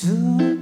Soon.